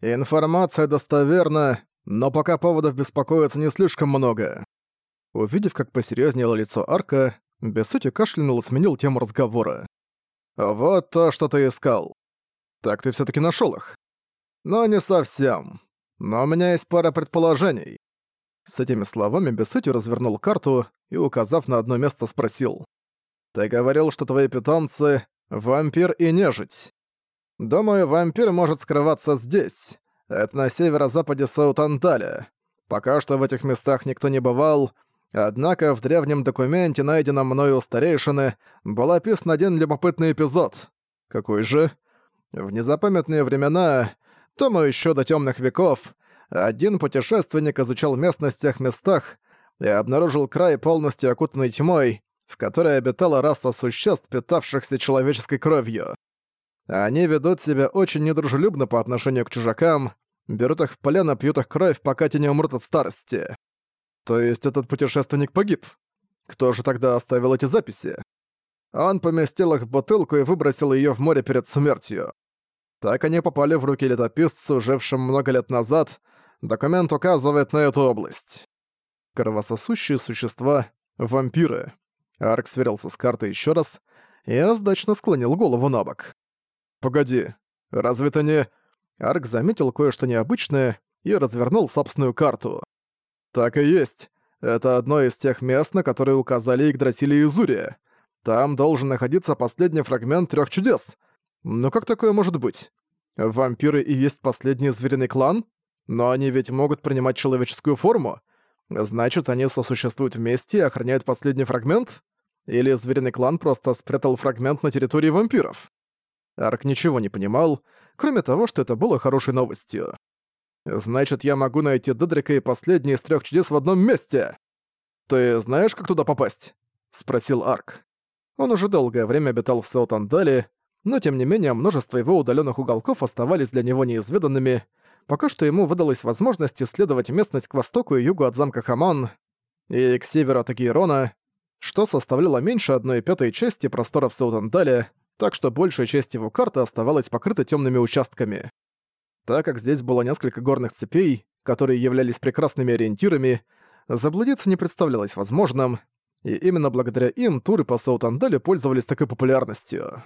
Информация достоверна, но пока поводов беспокоиться не слишком много. Увидев, как посерьезнело лицо Арка, Бессути кашлянул и сменил тему разговора. «Вот то, что ты искал. Так ты все таки нашел их?» «Но не совсем. Но у меня есть пара предположений». С этими словами Бессути развернул карту и, указав на одно место, спросил. «Ты говорил, что твои питомцы — вампир и нежить. Думаю, вампир может скрываться здесь. Это на северо-западе Саутандаля. Пока что в этих местах никто не бывал, однако в древнем документе, найденном мною у старейшины, был описан один любопытный эпизод. Какой же? В незапамятные времена, то мы еще до темных веков, один путешественник изучал местность в тех местах и обнаружил край полностью окутанный тьмой, в которой обитала раса существ, питавшихся человеческой кровью. Они ведут себя очень недружелюбно по отношению к чужакам, берут их в плен пьют их кровь, пока те не умрут от старости. То есть этот путешественник погиб? Кто же тогда оставил эти записи? Он поместил их в бутылку и выбросил ее в море перед смертью. Так они попали в руки летописцу, жившим много лет назад. Документ указывает на эту область. Кровососущие существа — вампиры. Арк сверился с картой еще раз и сдачно склонил голову на бок. «Погоди, разве это не...» Арк заметил кое-что необычное и развернул собственную карту. «Так и есть. Это одно из тех мест, на которые указали Игдрасили и Зурия. Там должен находиться последний фрагмент трех чудес. Но как такое может быть? Вампиры и есть последний звериный клан? Но они ведь могут принимать человеческую форму. Значит, они сосуществуют вместе и охраняют последний фрагмент? Или звериный клан просто спрятал фрагмент на территории вампиров? Арк ничего не понимал, кроме того, что это было хорошей новостью. «Значит, я могу найти Дедрика и последний из трех чудес в одном месте!» «Ты знаешь, как туда попасть?» — спросил Арк. Он уже долгое время обитал в Саутандале, но тем не менее множество его удаленных уголков оставались для него неизведанными, пока что ему выдалась возможность исследовать местность к востоку и югу от замка Хаман и к северу от Агейрона, что составляло меньше одной пятой части просторов Саутандале, так что большая часть его карты оставалась покрыта темными участками. Так как здесь было несколько горных цепей, которые являлись прекрасными ориентирами, заблудиться не представлялось возможным, и именно благодаря им туры по Саутандале пользовались такой популярностью.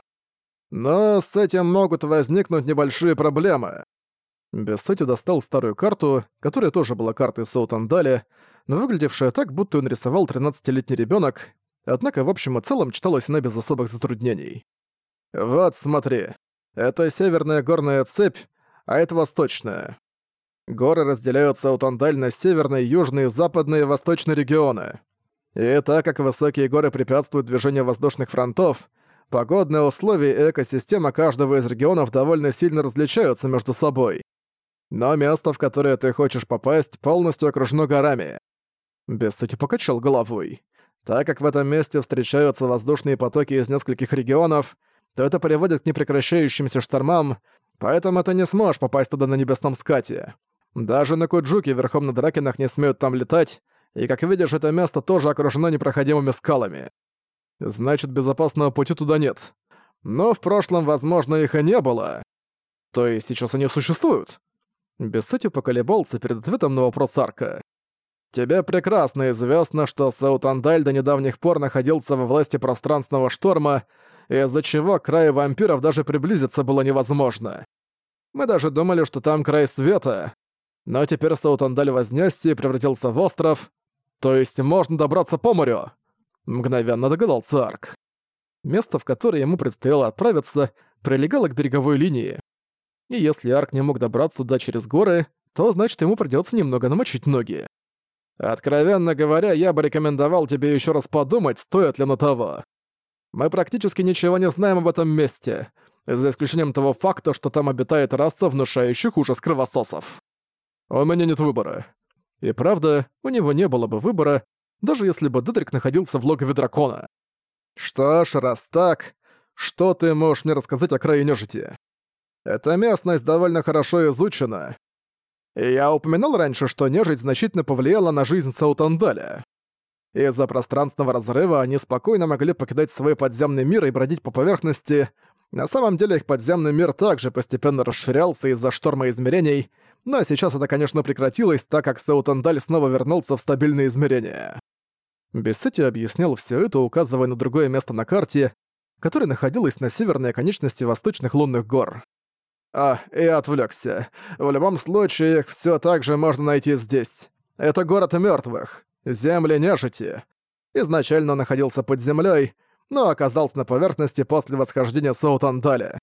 Но с этим могут возникнуть небольшие проблемы. Бессетти достал старую карту, которая тоже была картой Саутандаля, но выглядевшая так, будто он рисовал 13-летний ребенок, однако в общем и целом читалась она без особых затруднений. «Вот, смотри. Это северная горная цепь, а это восточная. Горы разделяют Саутандаль на северные, южные, западные и восточные регионы. И так как высокие горы препятствуют движению воздушных фронтов, погодные условия и экосистема каждого из регионов довольно сильно различаются между собой. Но место, в которое ты хочешь попасть, полностью окружено горами. Бессуки покачал головой. Так как в этом месте встречаются воздушные потоки из нескольких регионов, то это приводит к непрекращающимся штормам, поэтому ты не сможешь попасть туда на небесном скате. Даже на Куджуке верхом на Дракенах не смеют там летать, и, как видишь, это место тоже окружено непроходимыми скалами. Значит, безопасного пути туда нет. Но в прошлом, возможно, их и не было. То есть сейчас они существуют? Бессетти поколебался перед ответом на вопрос Арка. Тебе прекрасно известно, что Саутандаль до недавних пор находился во власти пространственного шторма, из-за чего к краю вампиров даже приблизиться было невозможно. Мы даже думали, что там край света. Но теперь Саутандаль вознесся и превратился в остров. То есть можно добраться по морю. Мгновенно догадался Арк. Место, в которое ему предстояло отправиться, прилегало к береговой линии. И если Арк не мог добраться туда через горы, то значит ему придётся немного намочить ноги. Откровенно говоря, я бы рекомендовал тебе ещё раз подумать, стоит ли на того. Мы практически ничего не знаем об этом месте, за исключением того факта, что там обитает раса внушающих ужас кровососов. У меня нет выбора. И правда, у него не было бы выбора, даже если бы Дедрик находился в логове дракона. Что ж, раз так, что ты можешь мне рассказать о крае нежити? Эта местность довольно хорошо изучена. И я упоминал раньше, что нежить значительно повлияла на жизнь Саутандаля. Из-за пространственного разрыва они спокойно могли покидать свой подземный мир и бродить по поверхности, На самом деле их подземный мир также постепенно расширялся из-за шторма измерений, но сейчас это, конечно, прекратилось, так как Саутандаль снова вернулся в стабильные измерения. Бессети объяснял все это, указывая на другое место на карте, которое находилось на северной оконечности восточных лунных гор. А, я отвлекся. В любом случае, их все так же можно найти здесь. Это город мертвых, земли нежити. Изначально он находился под землей, но оказался на поверхности после восхождения Саутандаля.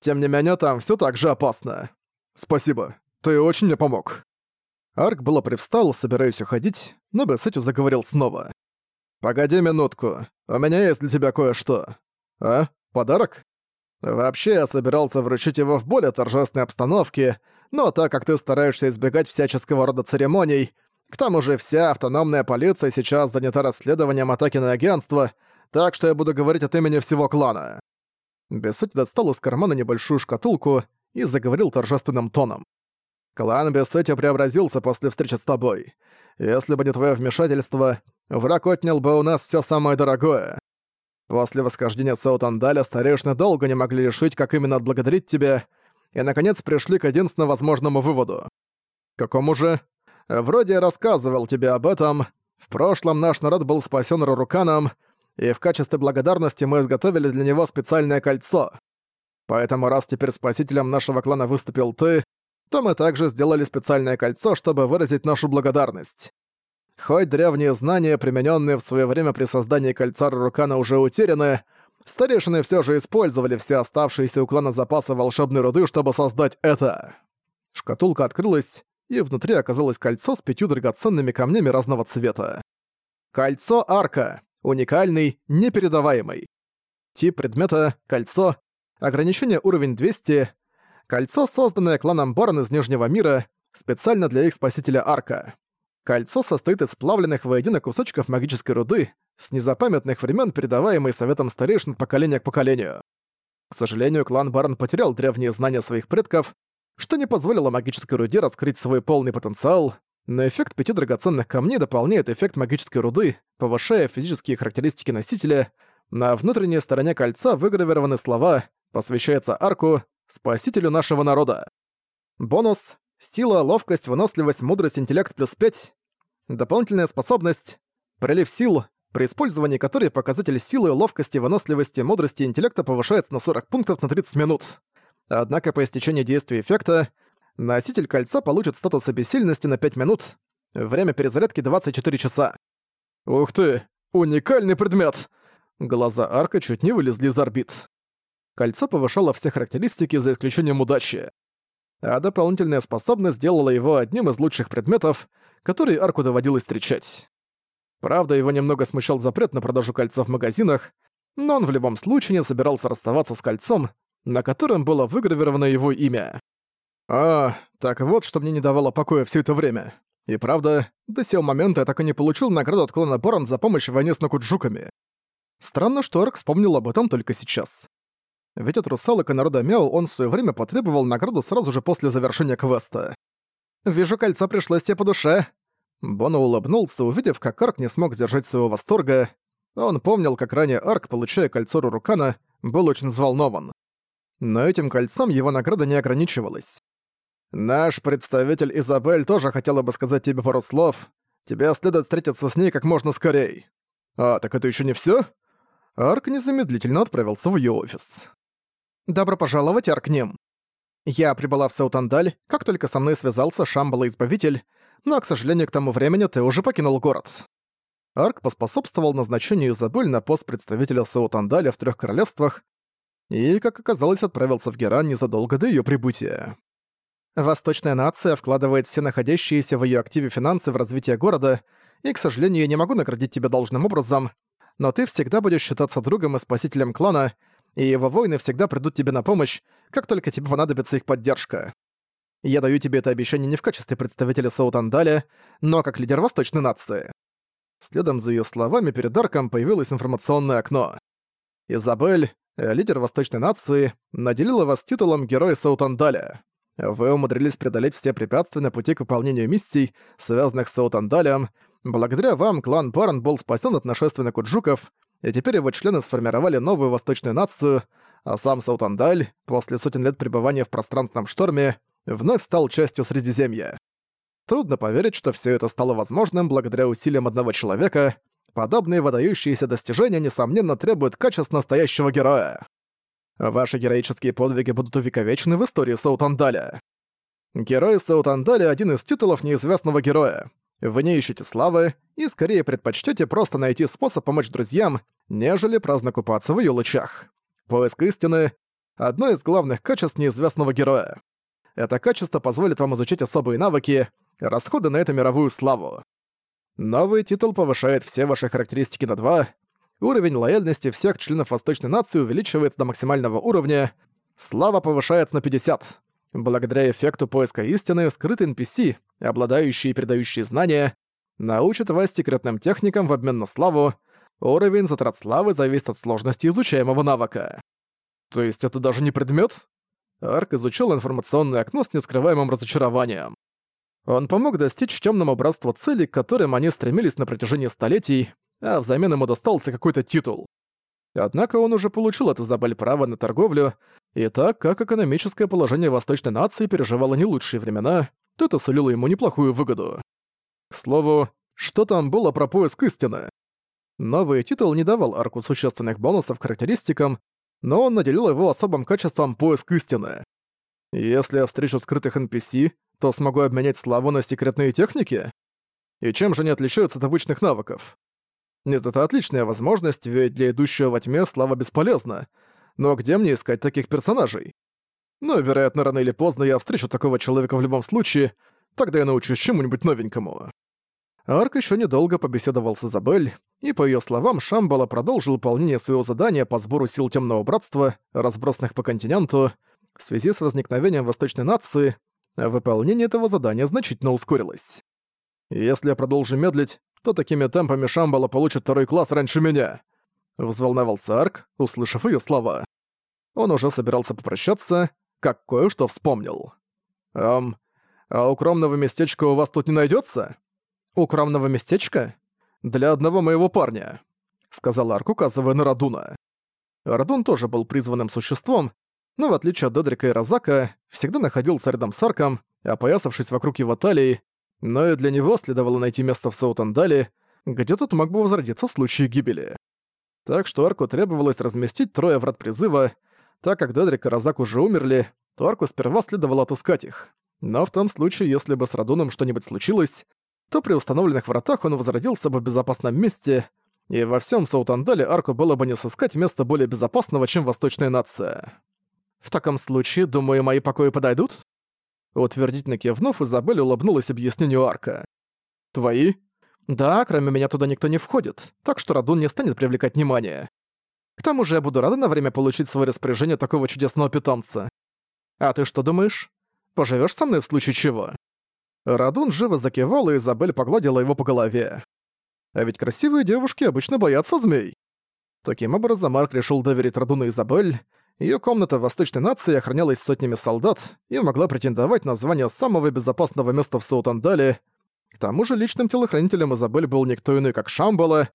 Тем не менее, там все так же опасно. Спасибо. Ты очень мне помог». Арк было привстал, собираясь уходить, но Бесетю заговорил снова. «Погоди минутку, у меня есть для тебя кое-что. А? Подарок?» «Вообще, я собирался вручить его в более торжественной обстановке, но так как ты стараешься избегать всяческого рода церемоний, к тому же вся автономная полиция сейчас занята расследованием атаки на агентство, так что я буду говорить от имени всего клана». Бесуть достал из кармана небольшую шкатулку и заговорил торжественным тоном. Клан Бессетти преобразился после встречи с тобой. Если бы не твое вмешательство, враг отнял бы у нас все самое дорогое. После восхождения Саутандаля старейшины долго не могли решить, как именно отблагодарить тебя, и, наконец, пришли к единственному возможному выводу. Какому же? Вроде я рассказывал тебе об этом. В прошлом наш народ был спасен Руруканом, и в качестве благодарности мы изготовили для него специальное кольцо. Поэтому раз теперь спасителем нашего клана выступил ты, то мы также сделали специальное кольцо, чтобы выразить нашу благодарность. Хоть древние знания, примененные в свое время при создании кольца Рурукана, уже утеряны, старейшины все же использовали все оставшиеся у клана запасы волшебной руды, чтобы создать это. Шкатулка открылась, и внутри оказалось кольцо с пятью драгоценными камнями разного цвета. Кольцо арка. Уникальный, непередаваемый. Тип предмета — кольцо. Ограничение уровень 200. Кольцо, созданное кланом Барон из Нижнего мира, специально для их спасителя Арка. Кольцо состоит из сплавленных воедино кусочков магической руды, с незапамятных времен передаваемой Советом Старейшин поколения к поколению. К сожалению, клан Барон потерял древние знания своих предков, что не позволило магической руде раскрыть свой полный потенциал, но эффект пяти драгоценных камней дополняет эффект магической руды, повышая физические характеристики носителя. На внутренней стороне кольца выгравированы слова «Посвящается арку», спасителю нашего народа. Бонус — сила, ловкость, выносливость, мудрость, интеллект плюс 5. Дополнительная способность — прилив сил, при использовании которой показатель силы, ловкости, выносливости, мудрости интеллекта повышается на 40 пунктов на 30 минут. Однако по истечении действия эффекта носитель кольца получит статус обессильности на 5 минут, время перезарядки 24 часа. Ух ты, уникальный предмет! Глаза Арка чуть не вылезли из орбит. Кольцо повышало все характеристики за исключением удачи. А дополнительная способность сделала его одним из лучших предметов, которые Арку доводилось встречать. Правда, его немного смущал запрет на продажу кольца в магазинах, но он в любом случае не собирался расставаться с кольцом, на котором было выгравировано его имя. А, так вот, что мне не давало покоя все это время. И правда, до сего момента я так и не получил награду от клана Борон за помощь в войне с Накуджуками. Странно, что Арк вспомнил об этом только сейчас. Ведь от русалок и народа Мяу он в своё время потребовал награду сразу же после завершения квеста. «Вижу, кольцо пришлось тебе по душе». Боно улыбнулся, увидев, как Арк не смог сдержать своего восторга. Он помнил, как ранее Арк, получая кольцо Рурукана, был очень взволнован. Но этим кольцом его награда не ограничивалась. «Наш представитель Изабель тоже хотела бы сказать тебе пару слов. Тебе следует встретиться с ней как можно скорей». «А, так это ещё не всё?» Арк незамедлительно отправился в её офис. «Добро пожаловать, Аркнем!» Я прибыла в Саутандаль, как только со мной связался Шамбала-избавитель, но, к сожалению, к тому времени ты уже покинул город. Арк поспособствовал назначению Изабель на пост представителя Саутандаля в Трех Королевствах и, как оказалось, отправился в Геран незадолго до ее прибытия. Восточная нация вкладывает все находящиеся в ее активе финансы в развитие города, и, к сожалению, я не могу наградить тебя должным образом, но ты всегда будешь считаться другом и спасителем клана, и его воины всегда придут тебе на помощь, как только тебе понадобится их поддержка. Я даю тебе это обещание не в качестве представителя Саутандаля, но как лидер восточной нации». Следом за ее словами перед Арком появилось информационное окно. Изабель, лидер восточной нации, наделила вас титулом Героя Саутандаля. Вы умудрились преодолеть все препятствия на пути к выполнению миссий, связанных с Саутандалем. Благодаря вам клан Барн был спасен от нашествия на Куджуков, и теперь его члены сформировали новую восточную нацию, а сам Саутандаль, после сотен лет пребывания в пространственном шторме, вновь стал частью Средиземья. Трудно поверить, что все это стало возможным благодаря усилиям одного человека. Подобные выдающиеся достижения, несомненно, требуют качеств настоящего героя. Ваши героические подвиги будут увековечены в истории Саутандаля. Герой Саутандаля — один из титулов неизвестного героя. Вы не ищете славы и скорее предпочтете просто найти способ помочь друзьям, нежели праздно купаться в ее лучах. Поиск истины — одно из главных качеств неизвестного героя. Это качество позволит вам изучить особые навыки, расходы на это мировую славу. Новый титул повышает все ваши характеристики на 2, уровень лояльности всех членов Восточной нации увеличивается до максимального уровня, слава повышается на 50. Благодаря эффекту поиска истины, скрытый NPC, обладающий и передающий знания, научат вас секретным техникам в обмен на славу, уровень затрат славы зависит от сложности изучаемого навыка. То есть это даже не предмет? Арк изучил информационное окно с нескрываемым разочарованием. Он помог достичь темному братству цели, к которым они стремились на протяжении столетий, а взамен ему достался какой-то титул. Однако он уже получил от Изабель право на торговлю, и так как экономическое положение восточной нации переживало не лучшие времена, то это сулило ему неплохую выгоду. К слову, что там было про поиск истины? Новый титул не давал арку существенных бонусов характеристикам, но он наделил его особым качеством поиск истины. Если я встречу скрытых NPC, то смогу обменять славу на секретные техники? И чем же они отличаются от обычных навыков? Нет, это отличная возможность, ведь для идущего во тьме слава бесполезна. Но где мне искать таких персонажей? Ну, вероятно, рано или поздно я встречу такого человека в любом случае, тогда я научусь чему-нибудь новенькому. Арк еще недолго побеседовал с Изабель, и, по ее словам, Шамбала продолжил выполнение своего задания по сбору сил Темного Братства, разбросанных по континенту, в связи с возникновением Восточной нации, выполнение этого задания значительно ускорилось. Если я продолжу медлить, то такими темпами Шамбала получит второй класс раньше меня. Взволновался Арк, услышав ее слова. Он уже собирался попрощаться, как кое-что вспомнил. «Эм, а укромного местечка у вас тут не найдется? «Укромного местечка? Для одного моего парня», — сказал Арк, указывая на Радуна. Радун тоже был призванным существом, но в отличие от Додрика и Розака, всегда находился рядом с Арком, опоясавшись вокруг его талии, но и для него следовало найти место в Саутандале, где тот мог бы возродиться в случае гибели. Так что Арку требовалось разместить трое врат призыва, так как Дедрик и Розак уже умерли, то Арку сперва следовало отыскать их. Но в том случае, если бы с Радуном что-нибудь случилось, то при установленных вратах он возродился бы в безопасном месте, и во всем Саутандале Арку было бы не сыскать место более безопасного, чем Восточная нация. В таком случае, думаю, мои покои подойдут? Утвердительно кивнув, Изабель улыбнулась объяснению Арка. «Твои?» «Да, кроме меня туда никто не входит, так что Радун не станет привлекать внимание. К тому же я буду рада на время получить свое распоряжение такого чудесного питомца. А ты что думаешь? Поживешь со мной в случае чего?» Радун живо закивал, и Изабель погладила его по голове. А ведь красивые девушки обычно боятся змей. Таким образом, Марк решил доверить Радуну Изабель, Её комната в Восточной нации охранялась сотнями солдат и могла претендовать на звание самого безопасного места в Саутандале. К тому же личным телохранителем Изабель был никто иной, как Шамбала,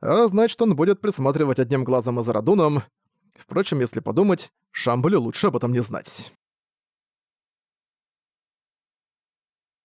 а значит, он будет присматривать одним глазом и за Радуном. Впрочем, если подумать, Шамбале лучше об этом не знать.